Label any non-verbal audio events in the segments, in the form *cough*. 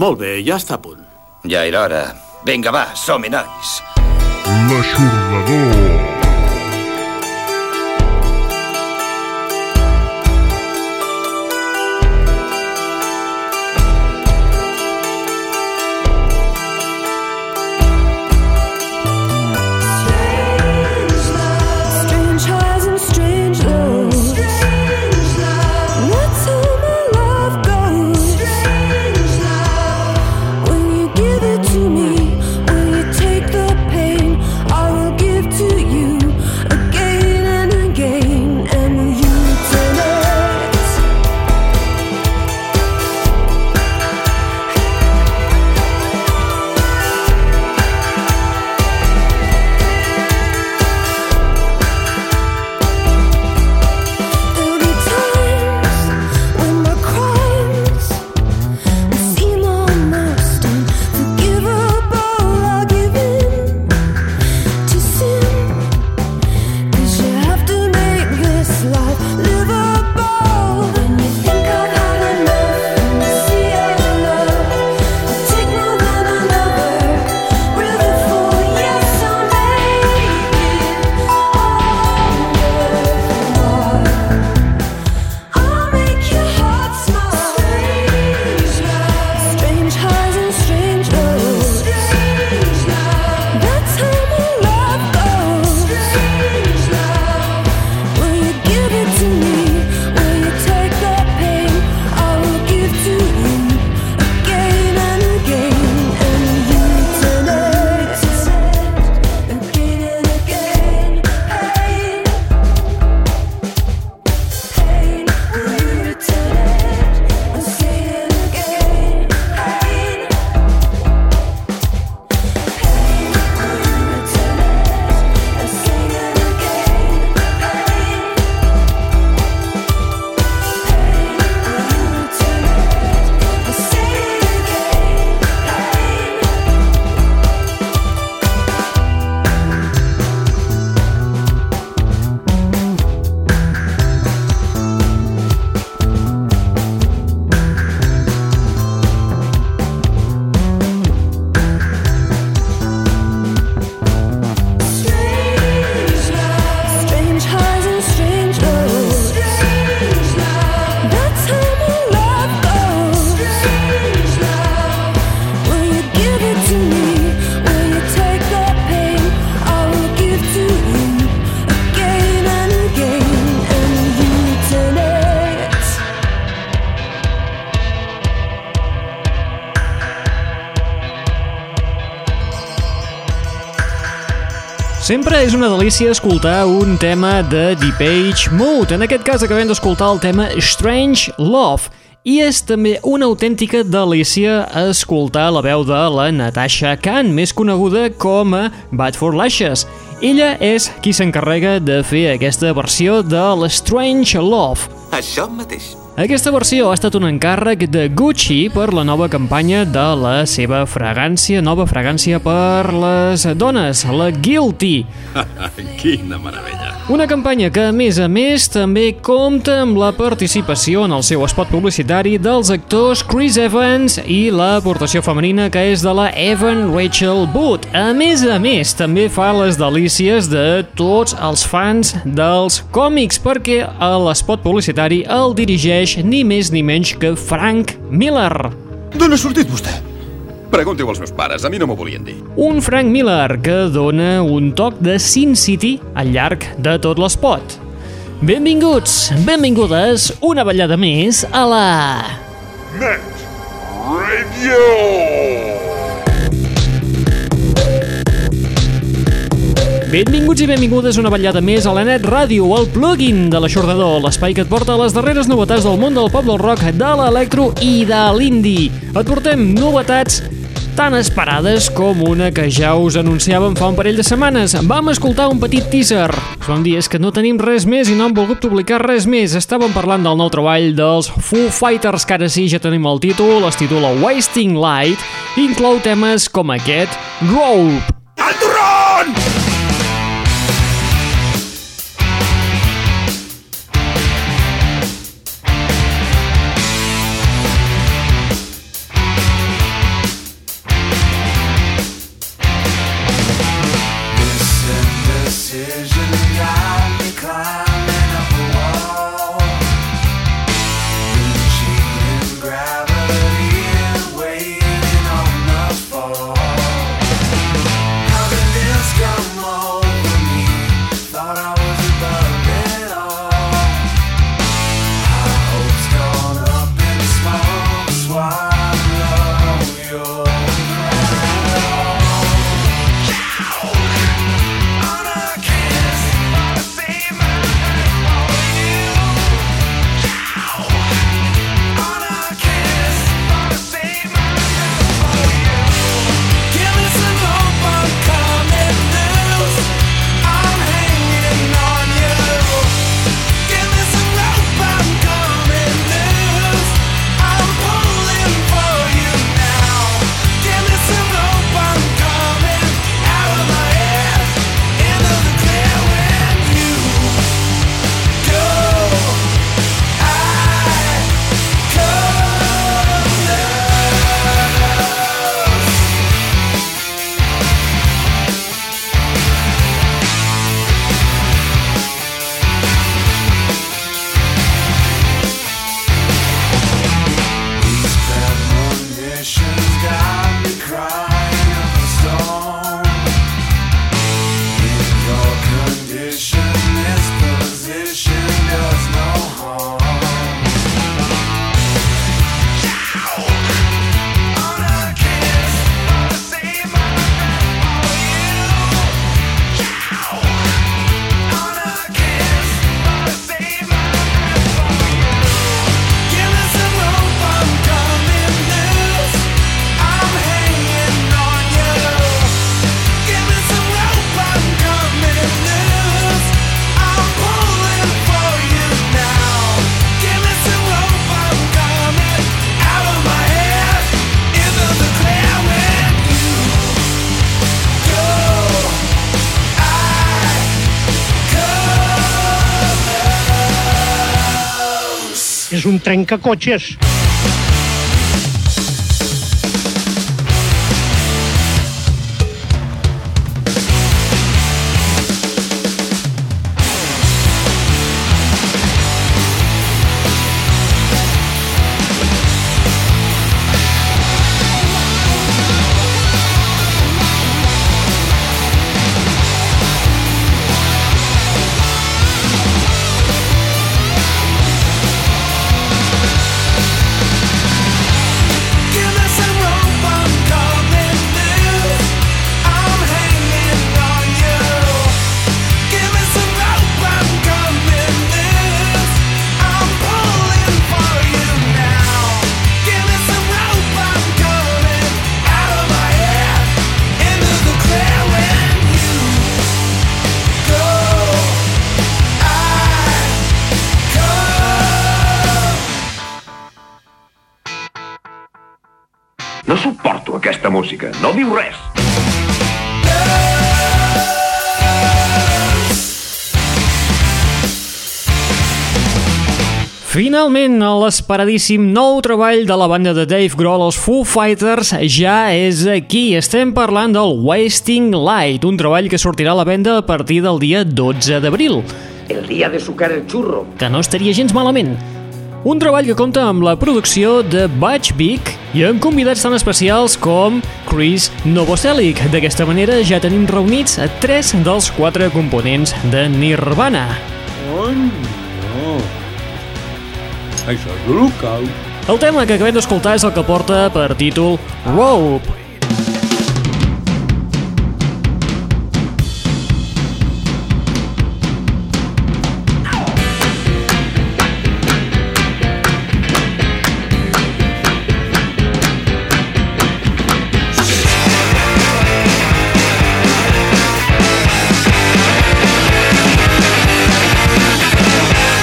Molt bé, ja està a punt. Ja era hora. Vinga, va, som-hi, nois. L'aixordador. Sempre és una delícia escoltar un tema de Deep Age Mode. En aquest cas acabem d'escoltar el tema Strange Love. I és també una autèntica delícia escoltar la veu de la Natasha Khan, més coneguda com a Bad for Lashes. Ella és qui s'encarrega de fer aquesta versió de l'Strange Love. Això mateix. Aquesta versió ha estat un encàrrec de Gucci per la nova campanya de la seva fragància, nova fragància per les dones, la Guilty. *laughs* Quina meravella. Una campanya que, a més a més, també compta amb la participació en el seu spot publicitari dels actors Chris Evans i l'aportació femenina que és de la Evan Rachel Wood. A més a més, també fa les delícies de tots els fans dels còmics, perquè a l'espot publicitari el dirigeix ni més ni menys que Frank Miller. D'on ha sortit vostè? Pregunteu als meus pares, a mi no m'ho volien dir. Un Frank Miller que dona un toc de Sin City al llarg de tot l'espot. Benvinguts, benvingudes, una ballada més a la... Net Radio. Benvinguts i benvingudes una vetllada més a la Net Ràdio, el plugin de l'aixordador, l'espai que et porta les darreres novetats del món del pop del rock, de l'electro i de l'indie. Et portem novetats tan esperades com una que ja us anunciàvem fa un parell de setmanes. Vam escoltar un petit teaser. Us vam dir és que no tenim res més i no hem volgut publicar res més. Estàvem parlant del nou treball dels Foo Fighters, que ara sí ja tenim el títol, es titula Wasting Light, i inclou temes com aquest, Rope. Trencacotxes. Finalment, l'esperadíssim nou treball de la banda de Dave Grohl, els Foo Fighters, ja és aquí. Estem parlant del Wasting Light, un treball que sortirà a la venda a partir del dia 12 d'abril, El día de sucar el churro. que no estaria gens malament. Un treball que compta amb la producció de Butch Vig i amb convidats tan especials com Chris Novoselic. D'aquesta manera ja tenim reunits a tres dels quatre components de Nirvana. Oh, no. Això és local. El tema que acabem d'escoltar és el que porta per títol Rope.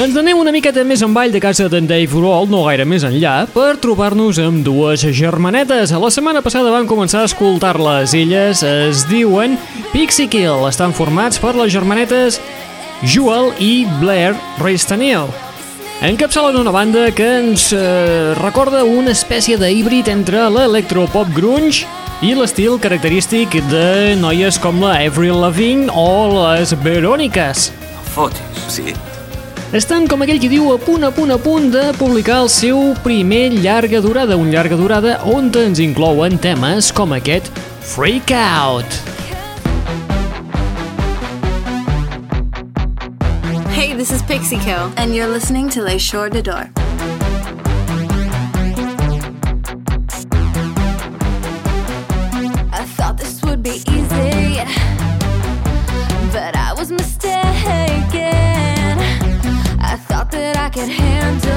Ens anem una miqueta més en ball de casa d'en Dave Grohl, no gaire més enllà, per trobar-nos amb dues germanetes. La setmana passada vam començar a escoltar-les. Elles es diuen Pixie Kill. Estan formats per les germanetes Jewel i Blair Reistanil. Encapçalen una banda que ens eh, recorda una espècie de híbrid entre l'electropop grunge i l'estil característic de noies com la Avril Lavigne o les Veròniques. Fotis. Sí. Estan, com aquell que diu, a punt, a punt, a punt de publicar el seu primer llarga durada, un llarga durada on ens inclouen temes com aquest Freak Out. Hey, this is Pixie Kill, and you're listening to Les Shore de Door. Could handle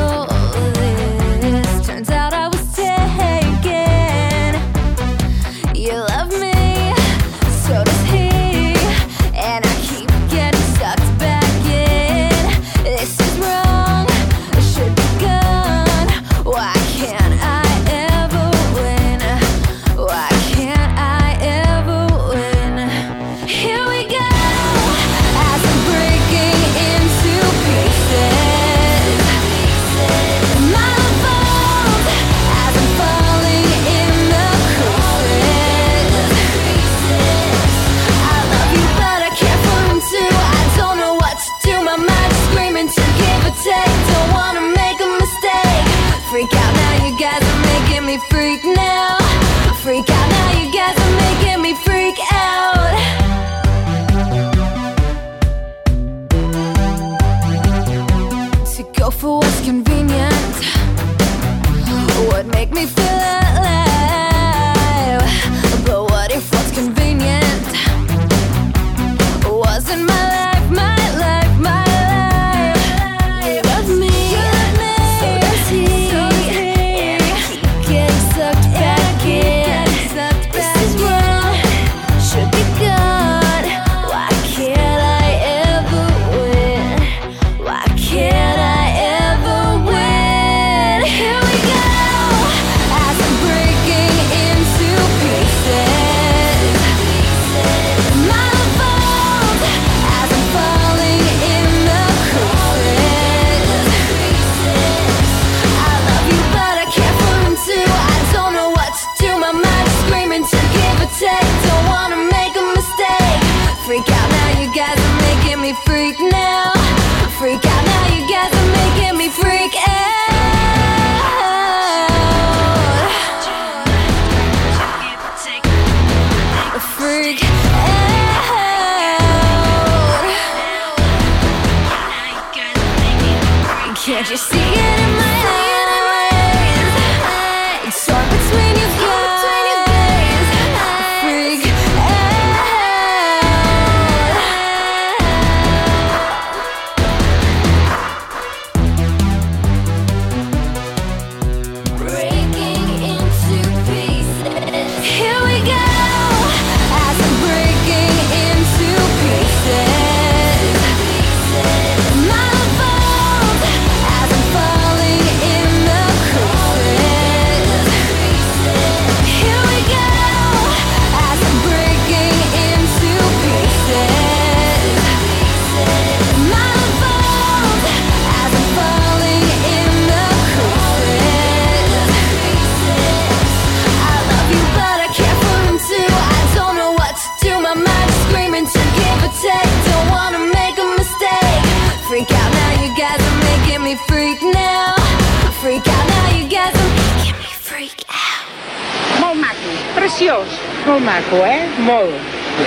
preciós. Molt maco, eh? Molt.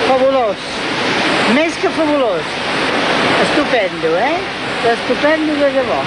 Fabulós. Més que fabulós. Estupendo, eh? Estupendo de debò.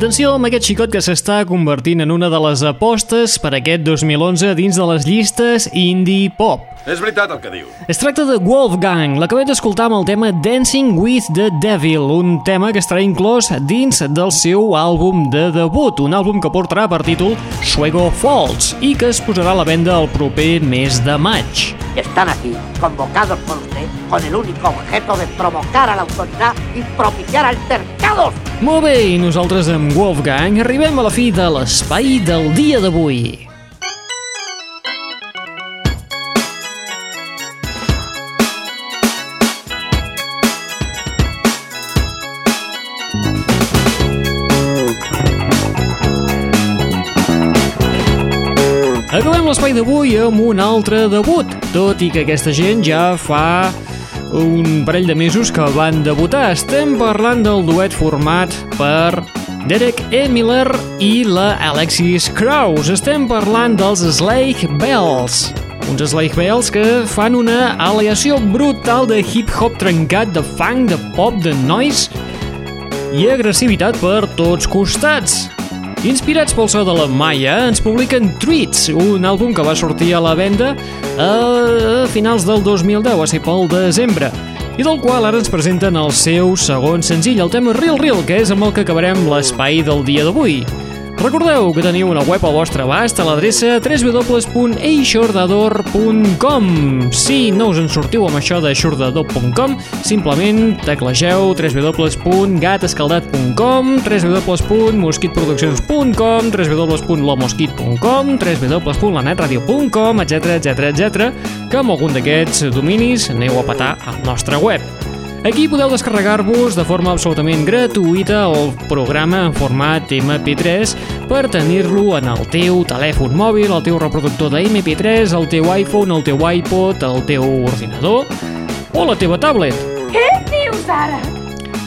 Atenció amb aquest xicot que s'està convertint en una de les apostes per aquest 2011 dins de les llistes indie pop. És veritat el que diu. Es tracta de Wolfgang, l'acabem d'escoltar amb el tema Dancing with the Devil, un tema que estarà inclòs dins del seu àlbum de debut, un àlbum que portarà per títol Suego Falls i que es posarà a la venda el proper mes de maig. Están aquí, convocados por usted, con el único objeto de provocar a la autoridad y propiciar altercados. Molt bé, i nosaltres amb Wolfgang arribem a la fi de l'espai del dia d'avui. Acabem l'espai d'avui amb un altre debut, tot i que aquesta gent ja fa un parell de mesos que van debutar. Estem parlant del duet format per Derek E. Miller i la Alexis Krauss. Estem parlant dels Slade Bells. Uns Slade Bells que fan una aleació brutal de hip-hop trencat, de funk, de pop, de noise, i agressivitat per tots costats. Inspirats pel so de la Maya, ens publiquen Treats, un àlbum que va sortir a la venda a finals del 2010, a ser pel desembre, i del qual ara ens presenten el seu segon senzill, el tema Real Real, que és amb el que acabarem l'espai del dia d'avui. Recordeu que teniu una web al vostre abast a l'adreça www.eixordador.com Si no us en sortiu amb això d'eixordador.com, simplement teclegeu www.gatescaldat.com www.mosquitproduccions.com www.lomosquit.com www.lanetradio.com etc etc etc que amb algun d'aquests dominis aneu a petar al nostre web. Aquí podeu descarregar-vos de forma absolutament gratuïta el programa en format MP3 per tenir-lo en el teu telèfon mòbil, el teu reproductor de MP3, el teu iPhone, el teu iPod, el teu ordinador o la teva tablet. Què dius ara?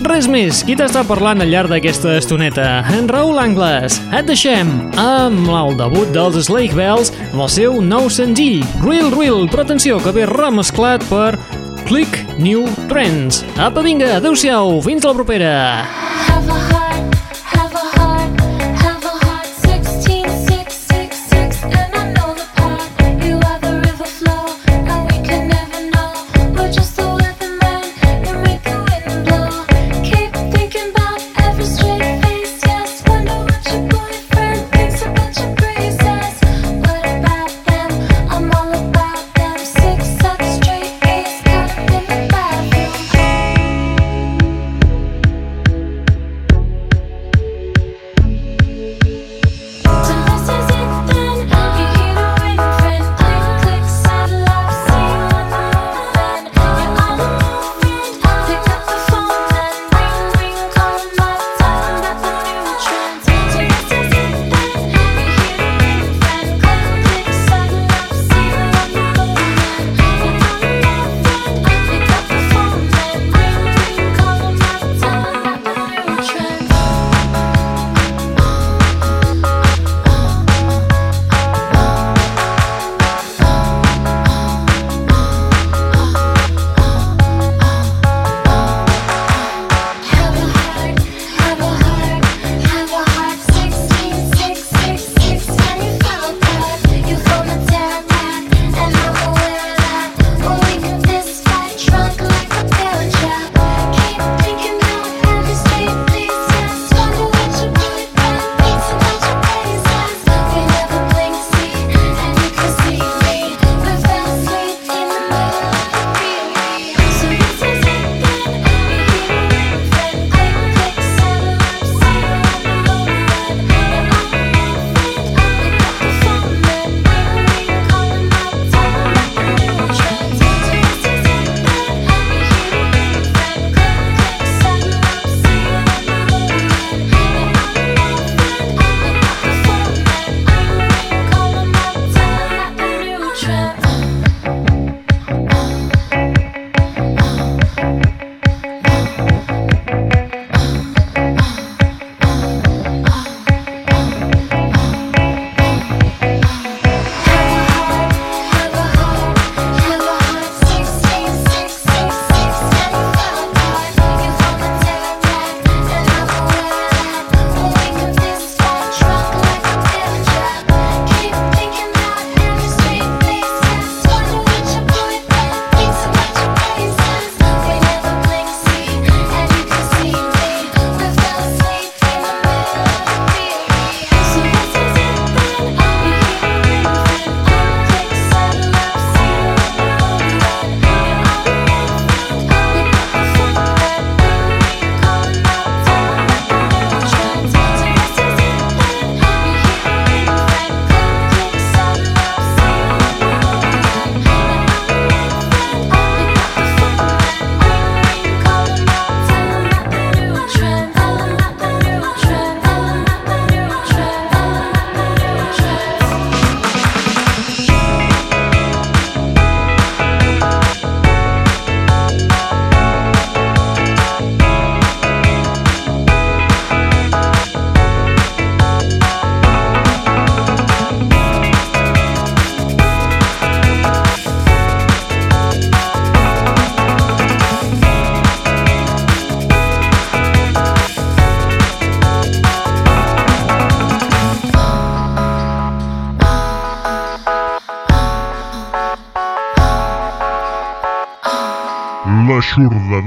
Res més, qui t'està parlant al llarg d'aquesta estoneta? En Raül Angles. Et deixem amb el debut dels Slake Bells amb el seu nou senzill, Real Real, però atenció, que ve remesclat per Click New Trends. Apa, vinga, adeu-siau, fins la propera. Have a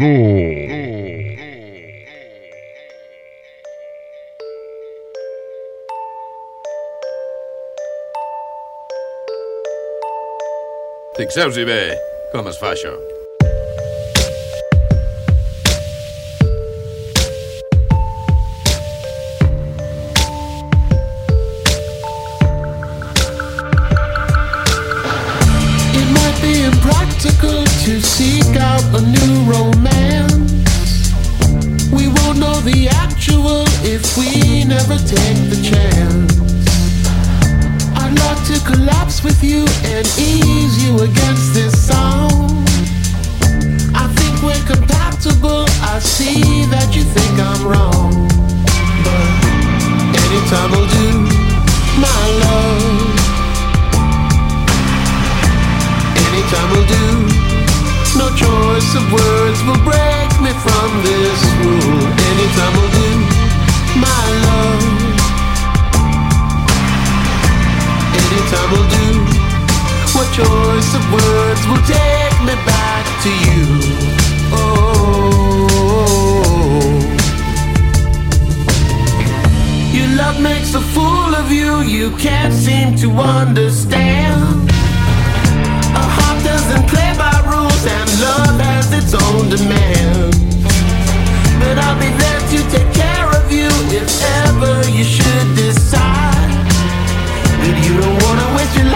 l'aixordador. Fixeu-s'hi bé com es fa això. It might be impractical to seek out a new we never take the chance. I'd love to collapse with you and ease you against this song. I think we're compatible. I see that you think I'm wrong. But anytime will do, my love. Anytime will do. No choice of words will break me from this rule. Anytime will do, my love. Anytime will do. What choice of words will take me back to you? Oh. Your love makes a fool of you. You can't seem to understand. A heart doesn't play by rules, and love has its own demands. But I'll be there to take care if ever you should decide. That you don't wanna waste your life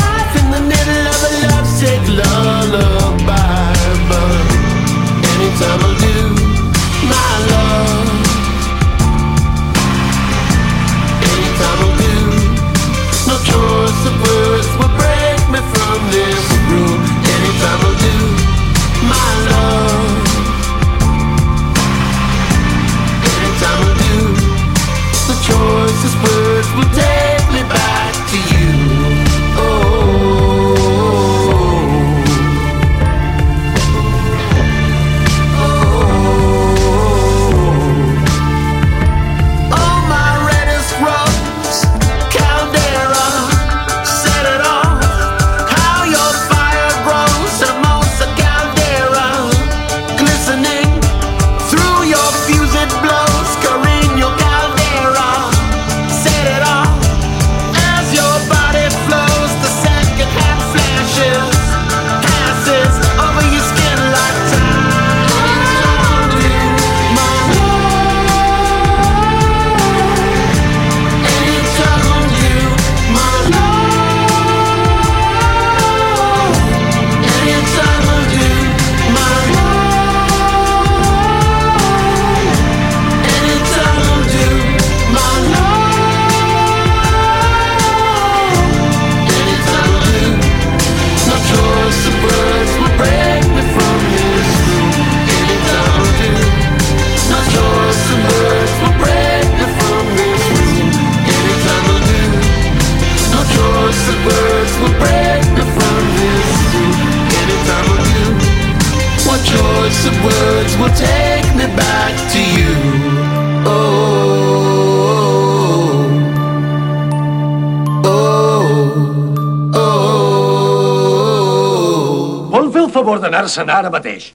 Senaren mateix.